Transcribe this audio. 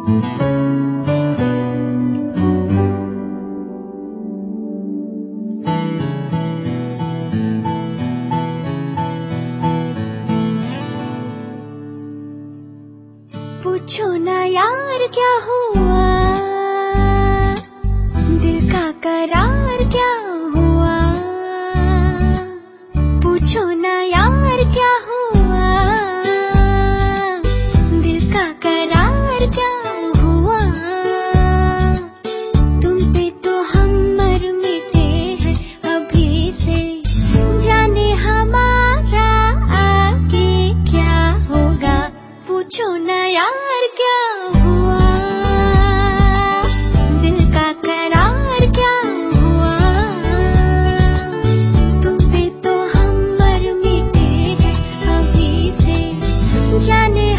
पूछो ना यार क्या हुआ? ya